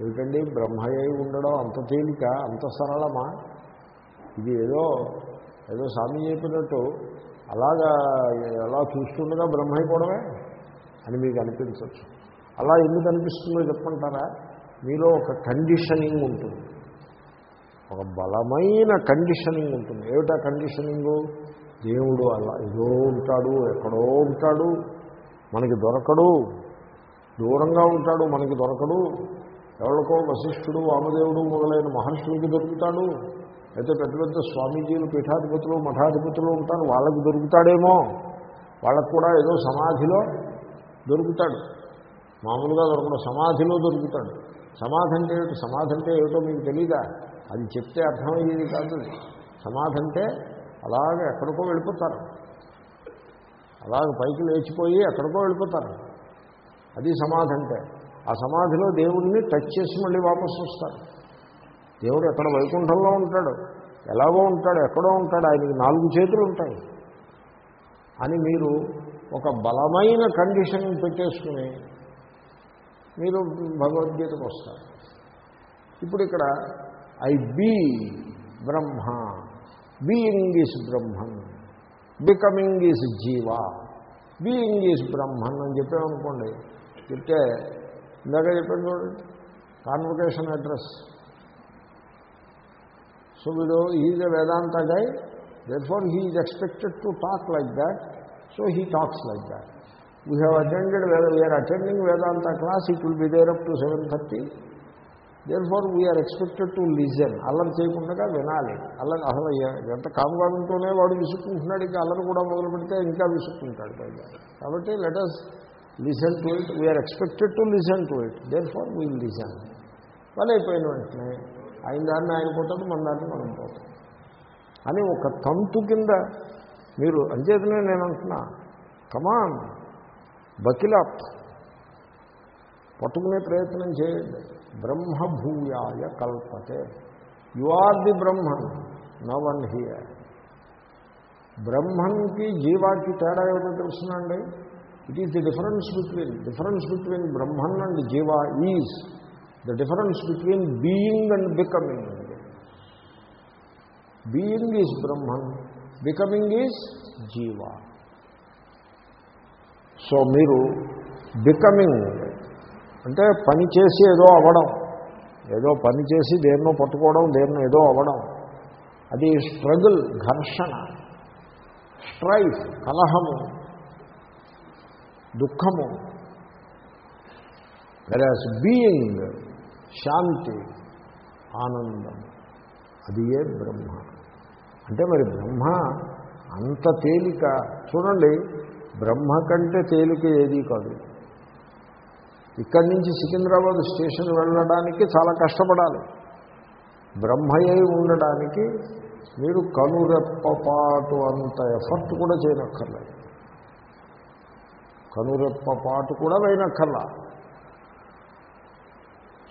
ఏమిటండి? బ్రహ్మయై ఉండడం అంత తేలిక అంత సరళమా? ఇది ఏదో ఏదో స్వామి చెప్పినట్టు అలాగా ఎలా చూస్తుండగా బ్రహ్మ అయిపోవడమే అని మీకు అనిపించవచ్చు అలా ఎందుకు అనిపిస్తుందో చెప్పంటారా మీలో ఒక కండిషనింగ్ ఉంటుంది. ఒక బలమైన కండిషనింగ్ ఉంటుంది. ఏమిటా కండిషనింగు? దేవుడు అలా ఏదో ఉంటాడు ఎక్కడో ఉంటాడు మనకి దొరకడు దూరంగా ఉంటాడు మనకి దొరకడు. ఎవరికో వశిష్ఠుడు వామదేవుడు మొదలైన మహర్షులకి దొరుకుతాడు. అయితే పెద్ద పెద్ద స్వామీజీలు పీఠాధిపతులు మఠాధిపతులు ఉంటారు. వాళ్ళకి దొరుకుతాడేమో. వాళ్ళకు కూడా ఏదో సమాధిలో దొరుకుతాడు. మామూలుగా దొరకడం. సమాధిలో దొరుకుతాడు. సమాధి అంటే ఏమిటి? సమాధి అంటే ఏమిటో మీకు తెలీదా? అది చెప్తే అర్థమయ్యేది కాదు. సమాధి అంటే అలాగే ఎక్కడికో వెళ్ళిపోతారు. అలాగ పైకి లేచిపోయి ఎక్కడికో వెళ్ళిపోతారు. అది సమాధి అంటే. ఆ సమాధిలో దేవుణ్ణి టచ్ చేసి మళ్ళీ వాపసు వస్తారు. దేవుడు ఎక్కడ వైకుంఠంలో ఉంటాడు? ఎలాగో ఉంటాడు ఎక్కడో ఉంటాడు ఆయనకి నాలుగు చేతులు ఉంటాయి. అని మీరు ఒక బలమైన కండిషన్ పెట్టేసుకుని మీరు భగవద్గీతకు వస్తారు. ఇప్పుడు ఇక్కడ I be Brahma being is Brahman becoming is jiva being is Brahman అని చెప్పామనుకోండి చెప్తే ఇందాక చెప్పాను చూడండి కాన్వకేషన్ అడ్రస్ సో వీడు is a Vedanta guy therefore he is expected to talk like that so he talks like that we have attended we are attending Vedanta class it will be there up to seven thirty therefore we are expected to listen అల్లరి చేయకుండా వినాలి. అల్లరి అసలు ఎంత కామగానంతోనే వాడు విసుక్కుంటున్నాడు ఇంకా అల్లరి కూడా మొదలు పెడితే ఇంకా విసుక్కుంటాడు పైగా. కాబట్టి let us listen to it we are expected to listen to it therefore we'll listen వాళ్ళు అయిపోయిన వెంటనే ఆయన దాన్ని ఆయన పోతాడు మన దాన్ని మనం పోతాం. అని ఒక తంతు కింద మీరు అంచేతనే నేను అంటున్నా కమాన్ బకిలాప్ పట్టుకునే ప్రయత్నం చేయండి. బ్రహ్మభూయాయ కల్పతే. You are the Brahman now and here బ్రహ్మన్కి జీవాకి తేడా ఏమిటో తెలుసునండి? It is the difference between difference between Brahman and jiva is the difference between being and becoming being is Brahman becoming is jiva so మీరు becoming అంటే పని చేసి ఏదో అవ్వడం. ఏదో పని చేసి దేన్నో పట్టుకోవడం దేన్నో ఏదో అవ్వడం. అది స్ట్రగుల్ ఘర్షణ. స్ట్రైఫ్ కలహము. దుఃఖము. వెరాస్ బీయింగ్ శాంతి ఆనందం. అది ఏ బ్రహ్మ? అంటే మరి బ్రహ్మ అంత తేలిక చూడండి బ్రహ్మ కంటే తేలిక ఏదీ కాదు. ఇక్కడి నుంచి సికింద్రాబాద్ స్టేషన్ వెళ్ళడానికి చాలా కష్టపడాలి. బ్రహ్మయ్య ఉండడానికి మీరు కనురెప్పపాటు అంత ఎఫర్ట్ కూడా చేయనక్కర్లేదు. కనురెప్పపాటు కూడా వేయనక్కర్లా.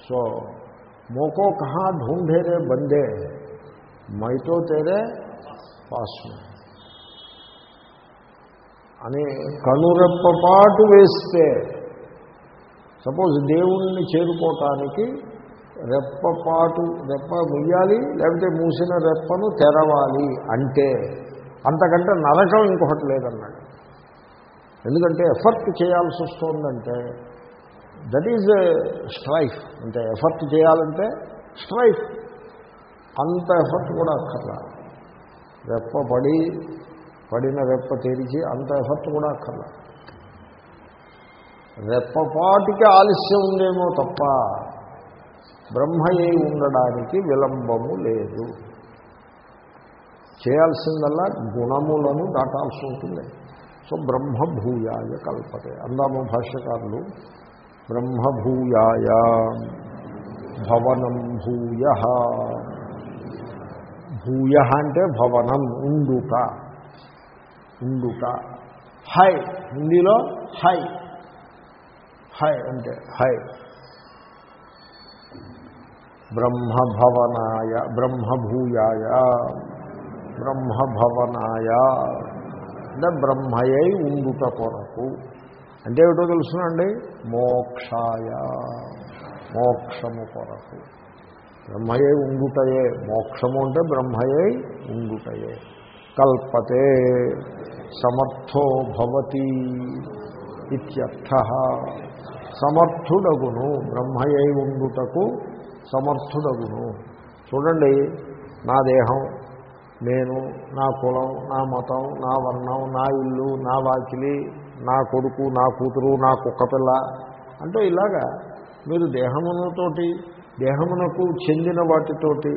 సో మోకో కహా ఢూంఢేరే బందే మైతో తేరే పాస్ అని కనురెప్పపాటు వేస్తే సపోజ్ దేవుణ్ణి చేరుకోవటానికి రెప్పపాటు రెప్ప ముయ్యాలి లేకపోతే మూసిన రెప్పను తెరవాలి అంటే అంతకంటే నరకం ఇంకొకటి లేదన్నాడు. ఎందుకంటే ఎఫర్ట్ చేయాల్సి వస్తుందంటే దట్ ఈజ్ స్ట్రైఫ్. అంటే ఎఫర్ట్ చేయాలంటే స్ట్రైఫ్. అంత ఎఫర్ట్ కూడా అక్కర్లా. రెప్ప పడి పడిన రెప్ప తెరిచి అంత ఎఫర్ట్ కూడా అక్కర్లా. రెప్పపాటికి ఆలస్యం ఉందేమో తప్ప బ్రహ్మయ్యి ఉండడానికి విలంబము లేదు. చేయాల్సిందల్లా గుణములను దాటాల్సి ఉంటుంది. సో బ్రహ్మభూయాయ కల్పతే. అందాము భాష్యకారులు బ్రహ్మభూయాయ భవనం భూయ భూయ అంటే భవనం ఉండుట ఉండుట హై హిందీలో హై. హై అంటే హై. బ్రహ్మభవనాయ బ్రహ్మభూయాయ బ్రహ్మభవనాయ. అంటే బ్రహ్మయై ఉండుట కొరకు. అంటే ఏమిటో తెలుసునండి? మోక్షాయ. మోక్షము కొరకు. బ్రహ్మయే ఉండుటయే. మోక్షము అంటే బ్రహ్మయే ఉండుటయే. కల్పతే సమర్థో భవతి ఇత్యర్థ. సమర్థుడగును. బ్రహ్మయై ఉండుటకు సమర్థుడగును. చూడండి నా దేహం నేను నా కులం నా మతం నా వర్ణం నా ఇల్లు నా వాకిలి నా కొడుకు నా కూతురు నా కుక్కపిల్ల అంటే ఇలాగా మీరు దేహమునతోటి దేహమునకు చెందిన వాటితోటి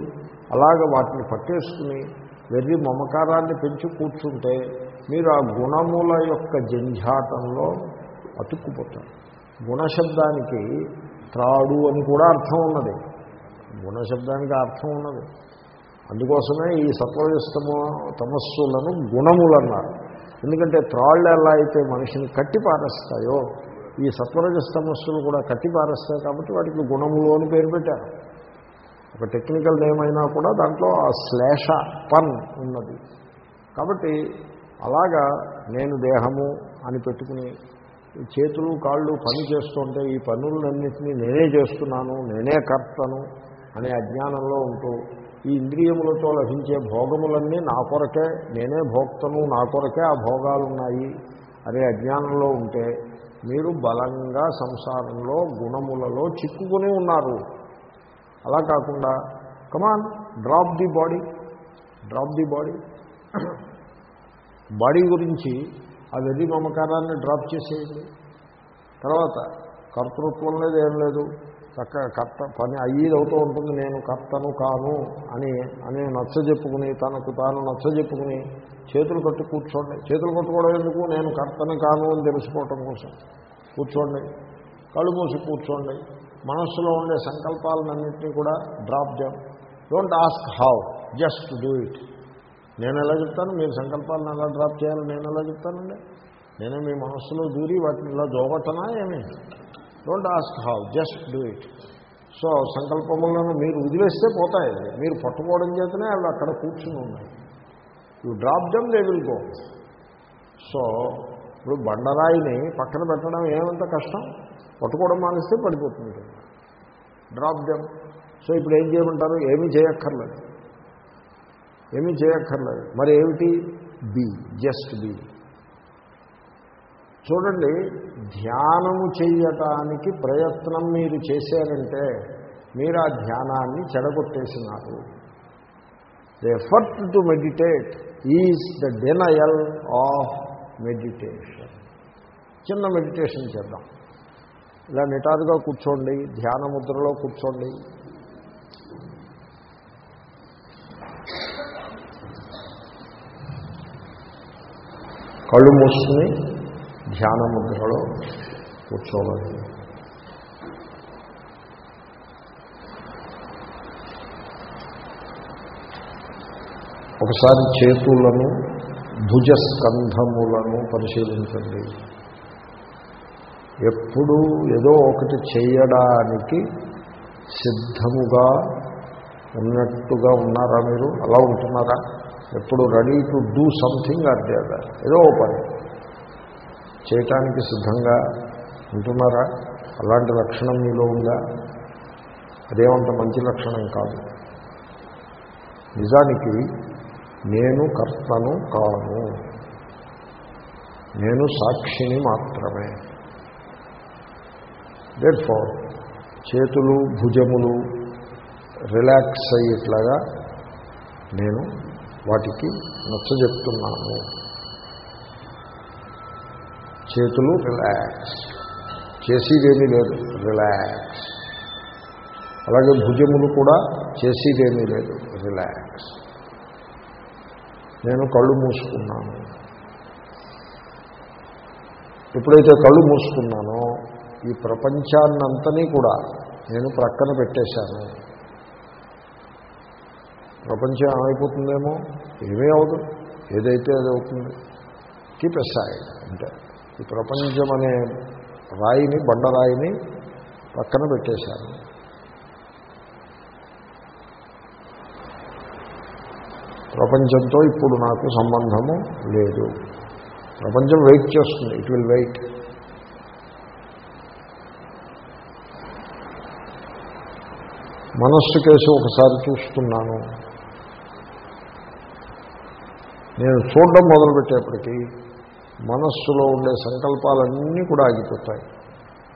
అలాగ వాటిని పట్టేసుకుని వెర్రి మమకారాన్ని పెంచి కూర్చుంటే మీరు ఆ గుణముల యొక్క జంఝాటంలో అతుక్కుపోతారు. గుణశబ్దానికి త్రాడు అని కూడా అర్థం ఉన్నది. గుణశబ్దానికి అర్థం ఉన్నది. అందుకోసమే ఈ సత్వజస్తము తమస్సులను గుణములన్నారు. ఎందుకంటే త్రాళ్ళు ఎలా అయితే మనిషిని కట్టి పారేస్తాయో ఈ సమస్యలు కూడా కట్టి పారేస్తాయి కాబట్టి వాటికి గుణములు అని పేరు పెట్టారు. ఒక టెక్నికల్ నేమ్ అయినా కూడా దాంట్లో ఆ శ్లేష పన్ ఉన్నది. కాబట్టి అలాగా నేను దేహము అని పెట్టుకుని చేతులు కాళ్ళు పని చేస్తుంటే ఈ పనులన్నింటినీ నేనే చేస్తున్నాను నేనే కర్తను అనే అజ్ఞానంలో ఉంటూ ఈ ఇంద్రియములతో లభించే భోగములన్నీ నా కొరకే నేనే భోక్తను నా కొరకే ఆ భోగాలున్నాయి అనే అజ్ఞానంలో ఉంటే మీరు బలంగా సంసారంలో గుణములలో చిక్కుకుని ఉన్నారు. అలా కాకుండా come on drop the body drop the body body గురించి ఆ వెర్రి మమకారాన్ని డ్రాప్ చేసేయండి. తర్వాత కర్తృత్వం లేదు ఏం లేదు. చక్క కర్త పని అయ్యేది అవుతూ ఉంటుంది నేను కర్తను కాను అని అని నచ్చజెప్పుకుని తనకు తాను నచ్చజెప్పుకుని చేతులు కట్టు కూర్చోండి. చేతులు కట్టుకోవడం ఎందుకు? నేను కర్తను కాను అని తెలుసుకోవటం కోసం. కూర్చోండి. కళ్ళు మూసి కూర్చోండి. మనస్సులో ఉండే సంకల్పాలన్నింటినీ కూడా డ్రాప్ చేయం don't ask how just do it. నేను ఎలా చెప్తాను? మీరు సంకల్పాలను ఎలా డ్రాప్ చేయాలో? నేను ఎలా చెప్తానండి? నేనే మీ మనస్సులో దూరి వాటిని ఇలా దోగొట్టనా ఏమి? Don't ask how just do it. So సంకల్పములను మీరు వదిలేస్తే పోతాయి మీరు పట్టుకోవడం చేతనే అవి అక్కడ కూర్చుని ఉన్నాయి. You drop them they will go so ఇప్పుడు బండరాయిని పక్కన పెట్టడం ఏమంత కష్టం? పట్టుకోవడం మానేస్తే పడిపోతుంది. డ్రాప్ దెమ్ సో ఇప్పుడు ఏం చేయమంటారు? ఏమీ చేయక్కర్లేదు. ఏమీ చేయక్కర్లేదు. మరి ఏమిటి? బి జస్ట్ బి చూడండి ధ్యానము చేయటానికి ప్రయత్నం మీరు చేశారంటే మీరు ఆ ధ్యానాన్ని చెడగొట్టేసినారు. The effort to meditate is the denial of meditation చిన్న మెడిటేషన్ చేద్దాం. ఇలా నిటారుగా కూర్చోండి ధ్యాన ముద్రలో కూర్చోండి. కళ్ళు మూసుకుని ధ్యాన ముద్రలో కూర్చోవాలి. ఒకసారి చేతులను భుజస్కంధములను పరిశీలించండి. ఎప్పుడు ఏదో ఒకటి చేయడానికి సిద్ధముగా ఉన్నట్టుగా ఉన్నారా మీరు? అలా ఉంటున్నారా? ఎప్పుడు ready to do something or ఏదో ఓ పని. చేయటానికి సిద్ధంగా ఉంటున్నారా? అలాంటి లక్షణం మీలో ఉందా? అదేమంత మంచి లక్షణం కాదు. నిజానికి నేను కర్తను కాను. నేను సాక్షిని మాత్రమే. దేర్ చేతులు భుజములు రిలాక్స్ అయ్యేట్లాగా నేను వాటికి నచ్చజెప్తున్నాను. చేతులు రిలాక్స్ చేసేదేమీ లేదు రిలాక్స్ అలాగే భుజములు కూడా చేసేదేమీ లేదు రిలాక్స్ నేను కళ్ళు మూసుకున్నాను. ఎప్పుడైతే కళ్ళు మూసుకున్నానో ఈ ప్రపంచాన్నంతనీ కూడా నేను ప్రక్కన పెట్టేశాను. ప్రపంచం ఏమైపోతుందేమో? ఏమీ అవదు ఏదైతే అది అవుతుంది కీప్ ఎస్ఐడ్ అంటే ఈ ప్రపంచం అనే రాయిని బండరాయిని పక్కన పెట్టేశాను ప్రపంచంతో ఇప్పుడు నాకు సంబంధము లేదు. ప్రపంచం వెయిట్ చేస్తుంది. ఇట్ విల్ వెయిట్ మనస్సు కేసు ఒకసారి చూస్తున్నాను. నేను చూడడం మొదలుపెట్టేప్పటికీ మనస్సులో ఉండే సంకల్పాలన్నీ కూడా ఆగిపోతాయి.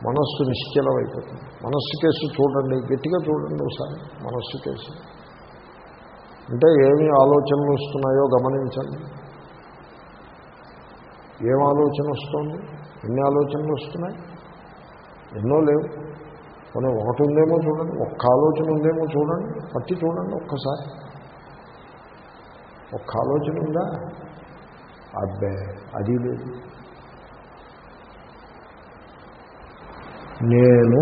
మనస్సు నిశ్చలం అయిపోతుంది మనస్సు కేసు చూడండి గట్టిగా చూడండి ఒకసారి. మనస్సు కేసు. అంటే ఏమి ఆలోచనలు వస్తున్నాయో గమనించండి. ఏం ఆలోచన వస్తుంది? ఎన్ని ఆలోచనలు వస్తున్నాయి? ఎన్నో లేవు. కొన్ని ఒకటి ఉందేమో చూడండి ఒక్క ఆలోచన ఉందేమో చూడండి పట్టి చూడండి ఒక్కసారి. ఒక్క ఆలోచన ఉందా? అబ్బే అది లేదు. నేను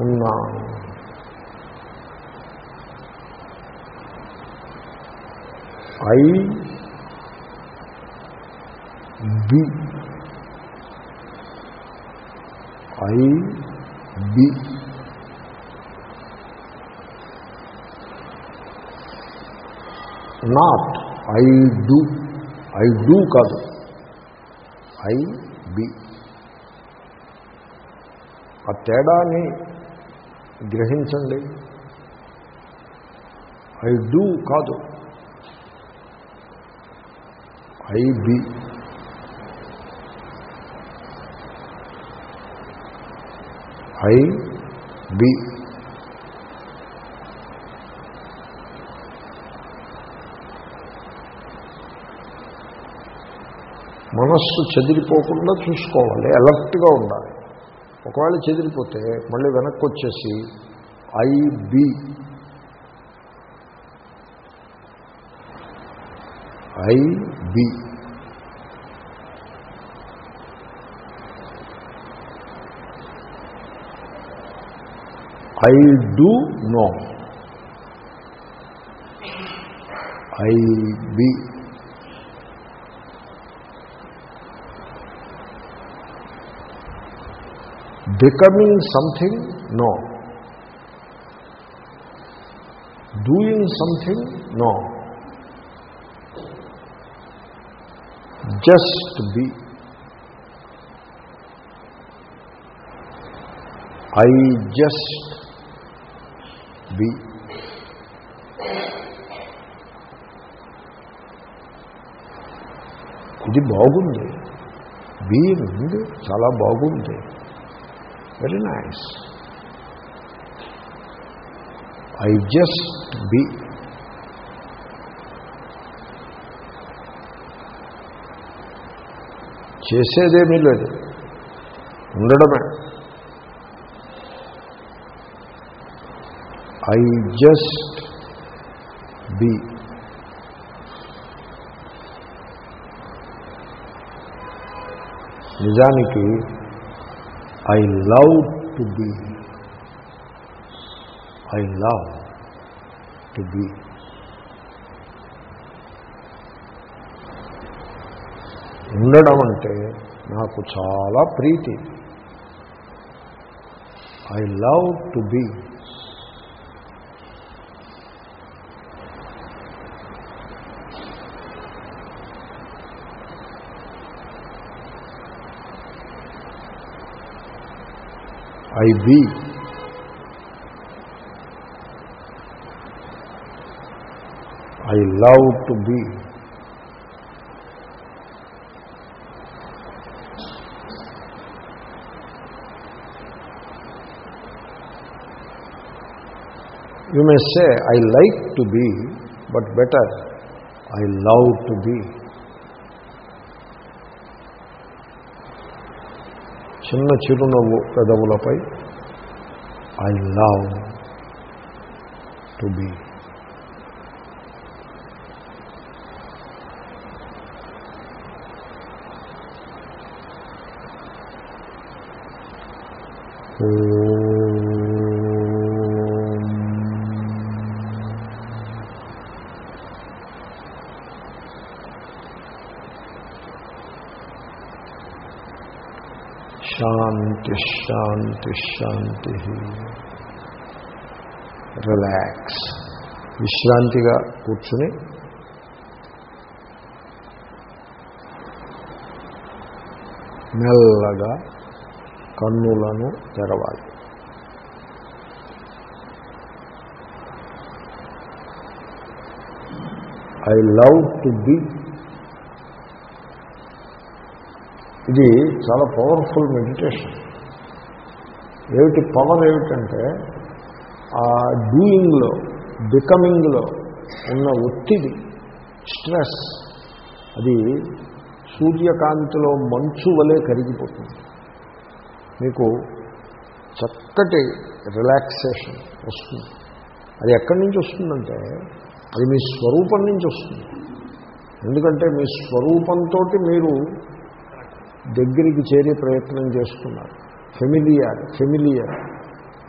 ఉన్నాను. I be. I be. Not. I do I do కాదు ఐ బి ఆ తేడాని గ్రహించండి. ఐ డూ కాదు ఐ బి ఐ బి మనస్సు చెదిరిపోకుండా చూసుకోవాలి అలర్ట్గా ఉండాలి. ఒకవేళ చెదిరిపోతే మళ్ళీ వెనక్కి వచ్చేసి I be I be I do no. I be be becoming something no doing something no just be i just be ఇది బాగుంది బీయింగ్ చాలా బాగుంది very nice. I just be. చేసేదేమీ లేదు. ఉండడమే. I just be. నిజానికి I love to be I love to be ఉండడం అంటే నాకు చాలా ప్రీతి. I love to be I be. I love to be. You may say, I like to be, but better, I love to be. చిన్న చిరునవ్వు పెదవులపై. I love to be శాంతిశాంతి శాంతి relax విశ్రాంతిగా కూర్చుని మెల్లగా కన్నులను తెరవాలి. ఐ లవ్ టు బి ఇది చాలా పవర్ఫుల్ మెడిటేషన్ ఏమిటి పవర్ ఏమిటంటే ఆ డూయింగ్లో బికమింగ్లో ఉన్న ఒత్తిడి స్ట్రెస్ అది సూర్యకాంతిలో మంచు వలె కరిగిపోతుంది. మీకు చక్కటి రిలాక్సేషన్ వస్తుంది. అది ఎక్కడి నుంచి వస్తుందంటే అది మీ స్వరూపం నుంచి వస్తుంది. ఎందుకంటే మీ స్వరూపంతో మీరు దగ్గరికి చేరే ప్రయత్నం చేస్తున్నారు. Familiar familiar.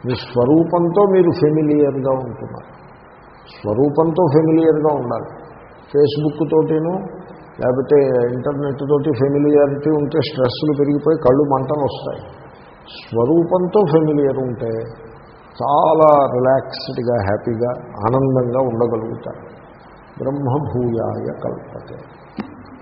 మీ స్వరూపంతో మీరు ఫెమిలియర్గా ఉంటున్నారు. స్వరూపంతో ఫెమిలియర్గా ఉండాలి. ఫేస్బుక్ తోటిను లేకపోతే ఇంటర్నెట్ తోటి ఫెమిలియారిటీ ఉంటే స్ట్రెస్లు పెరిగిపోయి కళ్ళు మంటలు వస్తాయి. స్వరూపంతో ఫెమిలియర్ ఉంటే చాలా రిలాక్స్డ్గా హ్యాపీగా ఆనందంగా ఉండగలుగుతారు. బ్రహ్మభూయాయ కల్పతే.